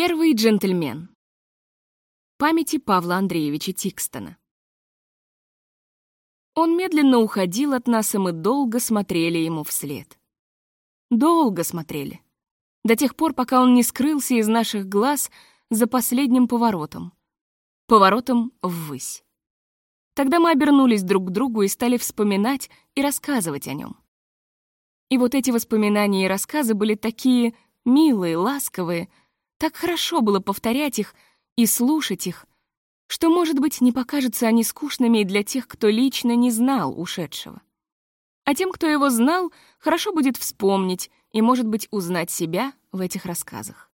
Первый джентльмен. Памяти Павла Андреевича Тикстона. Он медленно уходил от нас, и мы долго смотрели ему вслед. Долго смотрели. До тех пор, пока он не скрылся из наших глаз за последним поворотом. Поворотом ввысь. Тогда мы обернулись друг к другу и стали вспоминать и рассказывать о нем. И вот эти воспоминания и рассказы были такие милые, ласковые, так хорошо было повторять их и слушать их, что, может быть, не покажутся они скучными и для тех, кто лично не знал ушедшего. А тем, кто его знал, хорошо будет вспомнить и, может быть, узнать себя в этих рассказах.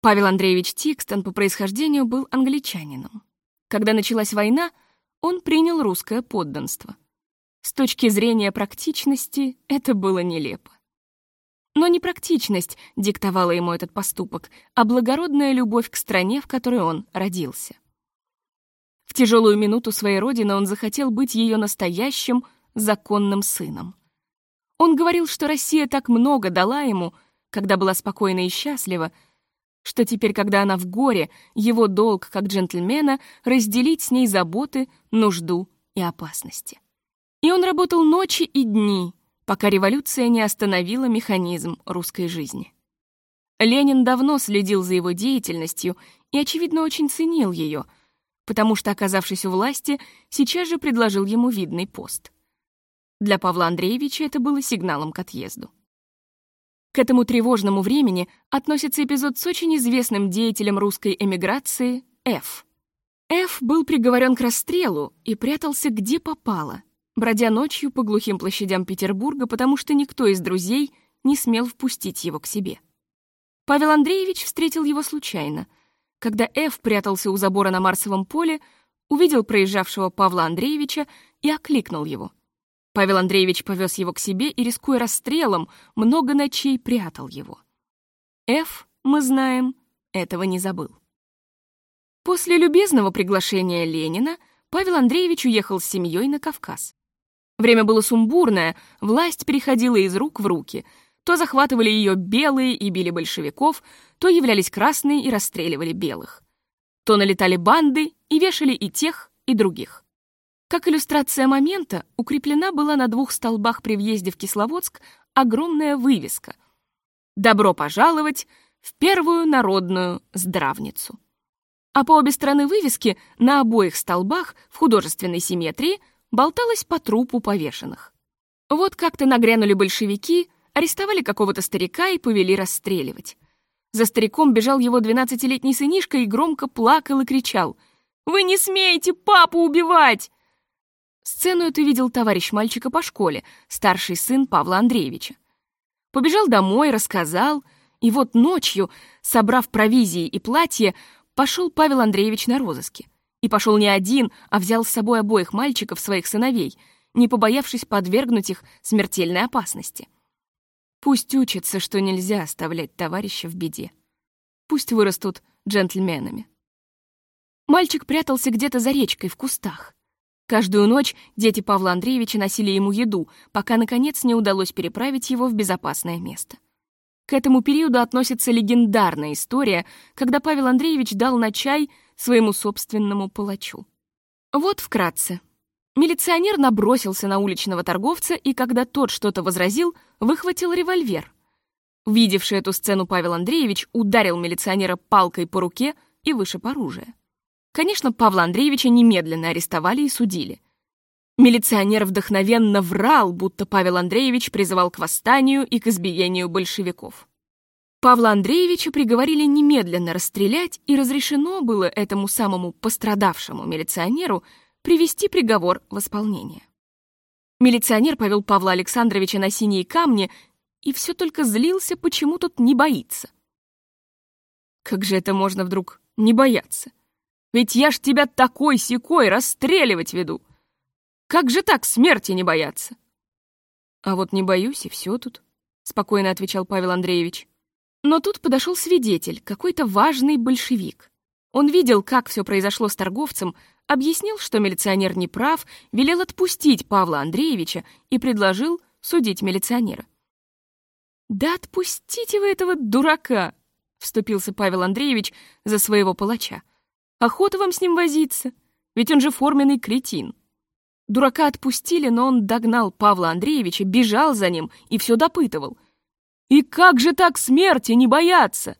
Павел Андреевич Тикстон по происхождению был англичанином. Когда началась война, он принял русское подданство. С точки зрения практичности это было нелепо. Но не практичность диктовала ему этот поступок, а благородная любовь к стране, в которой он родился. В тяжелую минуту своей родины он захотел быть ее настоящим законным сыном. Он говорил, что Россия так много дала ему, когда была спокойна и счастлива, что теперь, когда она в горе, его долг как джентльмена разделить с ней заботы, нужду и опасности. И он работал ночи и дни, пока революция не остановила механизм русской жизни. Ленин давно следил за его деятельностью и, очевидно, очень ценил ее, потому что, оказавшись у власти, сейчас же предложил ему видный пост. Для Павла Андреевича это было сигналом к отъезду. К этому тревожному времени относится эпизод с очень известным деятелем русской эмиграции Ф. Ф был приговорен к расстрелу и прятался где попало, бродя ночью по глухим площадям Петербурга, потому что никто из друзей не смел впустить его к себе. Павел Андреевич встретил его случайно. Когда Ф прятался у забора на Марсовом поле, увидел проезжавшего Павла Андреевича и окликнул его. Павел Андреевич повез его к себе и, рискуя расстрелом, много ночей прятал его. Ф, мы знаем, этого не забыл. После любезного приглашения Ленина Павел Андреевич уехал с семьей на Кавказ. Время было сумбурное, власть переходила из рук в руки. То захватывали ее белые и били большевиков, то являлись красные и расстреливали белых. То налетали банды и вешали и тех, и других. Как иллюстрация момента, укреплена была на двух столбах при въезде в Кисловодск огромная вывеска «Добро пожаловать в первую народную здравницу». А по обе стороны вывески на обоих столбах в художественной симметрии болталась по трупу повешенных. Вот как-то нагрянули большевики, арестовали какого-то старика и повели расстреливать. За стариком бежал его двенадцатилетний сынишка и громко плакал и кричал «Вы не смеете папу убивать!» Сцену эту видел товарищ мальчика по школе, старший сын Павла Андреевича. Побежал домой, рассказал, и вот ночью, собрав провизии и платье, пошел Павел Андреевич на розыски. И пошел не один, а взял с собой обоих мальчиков, своих сыновей, не побоявшись подвергнуть их смертельной опасности. Пусть учатся, что нельзя оставлять товарища в беде. Пусть вырастут джентльменами. Мальчик прятался где-то за речкой в кустах. Каждую ночь дети Павла Андреевича носили ему еду, пока, наконец, не удалось переправить его в безопасное место. К этому периоду относится легендарная история, когда Павел Андреевич дал на чай своему собственному палачу. Вот вкратце. Милиционер набросился на уличного торговца и, когда тот что-то возразил, выхватил револьвер. Видевший эту сцену Павел Андреевич ударил милиционера палкой по руке и вышиб оружие. Конечно, Павла Андреевича немедленно арестовали и судили. Милиционер вдохновенно врал, будто Павел Андреевич призывал к восстанию и к избиению большевиков. Павла Андреевича приговорили немедленно расстрелять, и разрешено было этому самому пострадавшему милиционеру привести приговор в исполнение. Милиционер повел Павла Александровича на синие камни и все только злился, почему тот не боится. Как же это можно вдруг не бояться? Ведь я ж тебя такой-сякой расстреливать веду. Как же так смерти не бояться? А вот не боюсь, и все тут, — спокойно отвечал Павел Андреевич. Но тут подошел свидетель, какой-то важный большевик. Он видел, как все произошло с торговцем, объяснил, что милиционер не прав, велел отпустить Павла Андреевича и предложил судить милиционера. «Да отпустите вы этого дурака!» вступился Павел Андреевич за своего палача. Охота вам с ним возиться, ведь он же форменный кретин. Дурака отпустили, но он догнал Павла Андреевича, бежал за ним и все допытывал. «И как же так смерти не бояться?»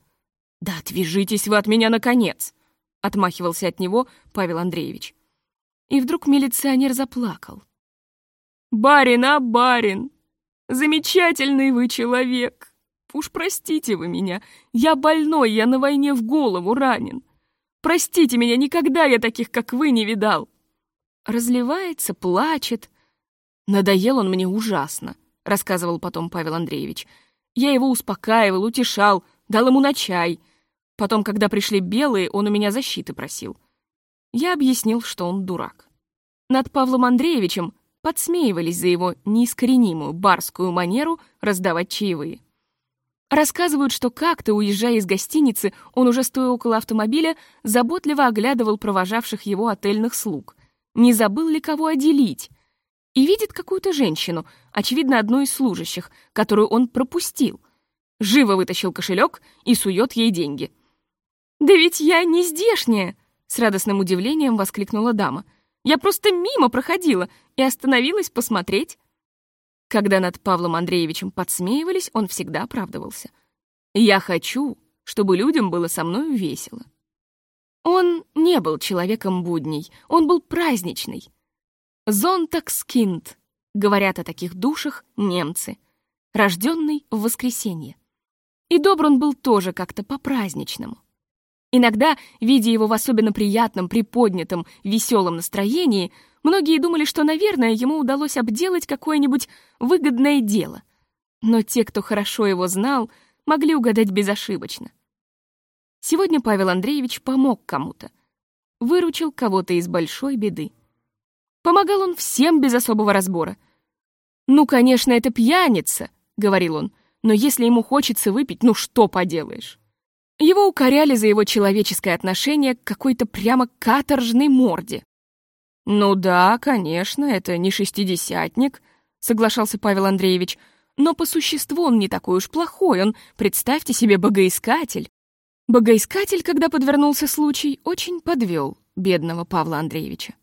«Да отвяжитесь вы от меня, наконец!» — отмахивался от него Павел Андреевич. И вдруг милиционер заплакал. «Барин, а барин! Замечательный вы человек! Уж простите вы меня, я больной, я на войне в голову ранен. Простите меня, никогда я таких, как вы, не видал!» Разливается, плачет. «Надоел он мне ужасно», — рассказывал потом Павел Андреевич. «Я его успокаивал, утешал, дал ему на чай. Потом, когда пришли белые, он у меня защиты просил. Я объяснил, что он дурак. Над Павлом Андреевичем подсмеивались за его неискоренимую барскую манеру раздавать чаевые. Рассказывают, что как-то, уезжая из гостиницы, он уже стоя около автомобиля, заботливо оглядывал провожавших его отельных слуг не забыл ли кого отделить, и видит какую-то женщину, очевидно, одну из служащих, которую он пропустил. Живо вытащил кошелек и сует ей деньги. «Да ведь я не здешняя!» — с радостным удивлением воскликнула дама. «Я просто мимо проходила и остановилась посмотреть». Когда над Павлом Андреевичем подсмеивались, он всегда оправдывался. «Я хочу, чтобы людям было со мной весело». Он не был человеком будней, он был праздничный. «Зонтакскинд», — говорят о таких душах немцы, рожденный в воскресенье. И добр он был тоже как-то по-праздничному. Иногда, видя его в особенно приятном, приподнятом, веселом настроении, многие думали, что, наверное, ему удалось обделать какое-нибудь выгодное дело. Но те, кто хорошо его знал, могли угадать безошибочно. Сегодня Павел Андреевич помог кому-то. Выручил кого-то из большой беды. Помогал он всем без особого разбора. «Ну, конечно, это пьяница», — говорил он, «но если ему хочется выпить, ну что поделаешь?» Его укоряли за его человеческое отношение к какой-то прямо каторжной морде. «Ну да, конечно, это не шестидесятник», — соглашался Павел Андреевич, «но по существу он не такой уж плохой, он, представьте себе, богоискатель, Богоискатель, когда подвернулся случай, очень подвел бедного Павла Андреевича.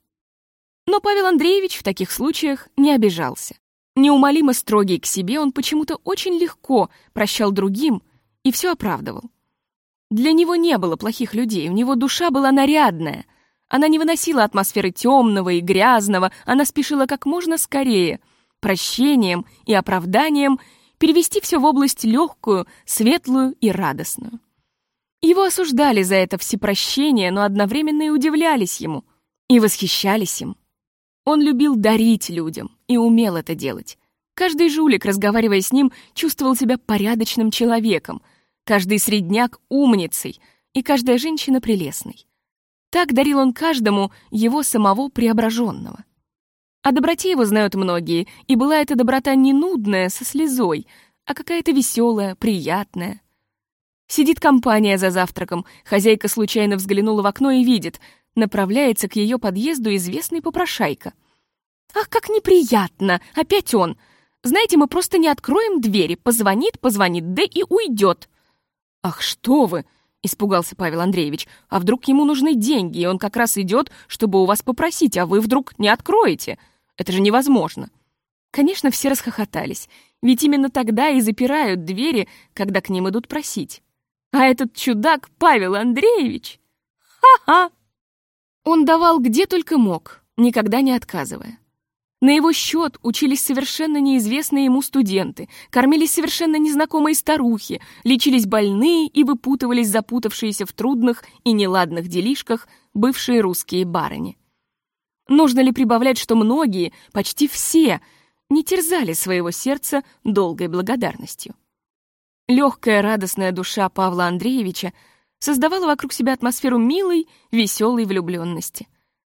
Но Павел Андреевич в таких случаях не обижался. Неумолимо строгий к себе, он почему-то очень легко прощал другим и все оправдывал. Для него не было плохих людей, у него душа была нарядная. Она не выносила атмосферы темного и грязного, она спешила как можно скорее, прощением и оправданием, перевести все в область легкую, светлую и радостную. Его осуждали за это всепрощение, но одновременно и удивлялись ему, и восхищались им. Он любил дарить людям и умел это делать. Каждый жулик, разговаривая с ним, чувствовал себя порядочным человеком, каждый средняк — умницей, и каждая женщина — прелестной. Так дарил он каждому его самого преображенного. О доброте его знают многие, и была эта доброта не нудная, со слезой, а какая-то веселая, приятная. Сидит компания за завтраком, хозяйка случайно взглянула в окно и видит, направляется к ее подъезду известный попрошайка. «Ах, как неприятно! Опять он! Знаете, мы просто не откроем двери, позвонит, позвонит, да и уйдет!» «Ах, что вы!» — испугался Павел Андреевич. «А вдруг ему нужны деньги, и он как раз идет, чтобы у вас попросить, а вы вдруг не откроете? Это же невозможно!» Конечно, все расхохотались, ведь именно тогда и запирают двери, когда к ним идут просить. А этот чудак Павел Андреевич... Ха-ха! Он давал где только мог, никогда не отказывая. На его счет учились совершенно неизвестные ему студенты, кормились совершенно незнакомые старухи, лечились больные и выпутывались запутавшиеся в трудных и неладных делишках бывшие русские барыни. Нужно ли прибавлять, что многие, почти все, не терзали своего сердца долгой благодарностью? Легкая радостная душа Павла Андреевича создавала вокруг себя атмосферу милой, веселой влюбленности.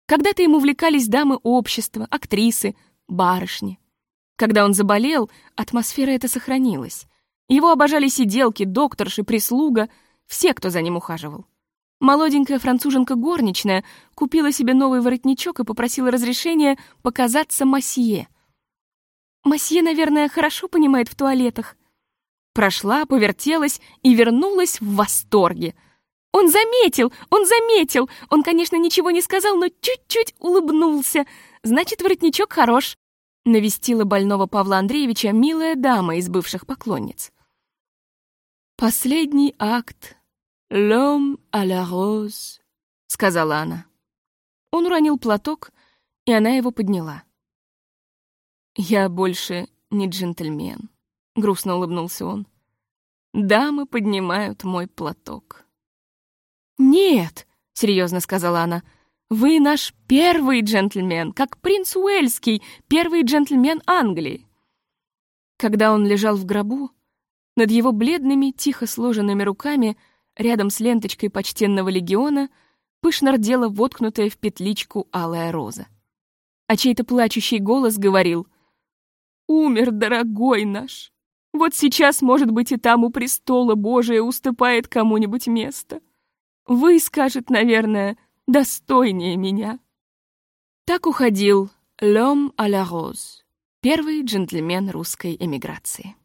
Когда-то ему увлекались дамы общества, актрисы, барышни. Когда он заболел, атмосфера эта сохранилась. Его обожали сиделки, докторши, прислуга, все, кто за ним ухаживал. Молоденькая француженка горничная купила себе новый воротничок и попросила разрешения показаться масье. Масье, наверное, хорошо понимает в туалетах, Прошла, повертелась и вернулась в восторге. Он заметил, он заметил. Он, конечно, ничего не сказал, но чуть-чуть улыбнулся. Значит, воротничок хорош. Навестила больного Павла Андреевича милая дама из бывших поклонниц. «Последний акт. L'homme à la rose», — сказала она. Он уронил платок, и она его подняла. «Я больше не джентльмен», — грустно улыбнулся он. «Дамы поднимают мой платок». «Нет», — серьезно сказала она, — «вы наш первый джентльмен, как принц Уэльский, первый джентльмен Англии». Когда он лежал в гробу, над его бледными, тихо сложенными руками, рядом с ленточкой почтенного легиона, пышно рдела воткнутая в петличку алая роза. А чей-то плачущий голос говорил «Умер, дорогой наш! Вот сейчас, может быть, и там у престола Божия уступает кому-нибудь место. Вы, скажет, наверное, достойнее меня». Так уходил Лём а Роз, первый джентльмен русской эмиграции.